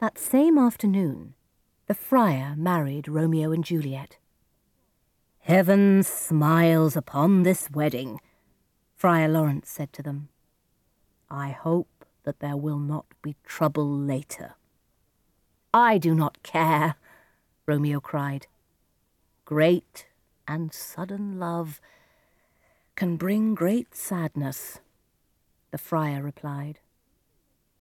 That same afternoon, the friar married Romeo and Juliet. Heaven smiles upon this wedding, Friar Lawrence said to them. I hope that there will not be trouble later. I do not care, Romeo cried. Great and sudden love can bring great sadness, the friar replied.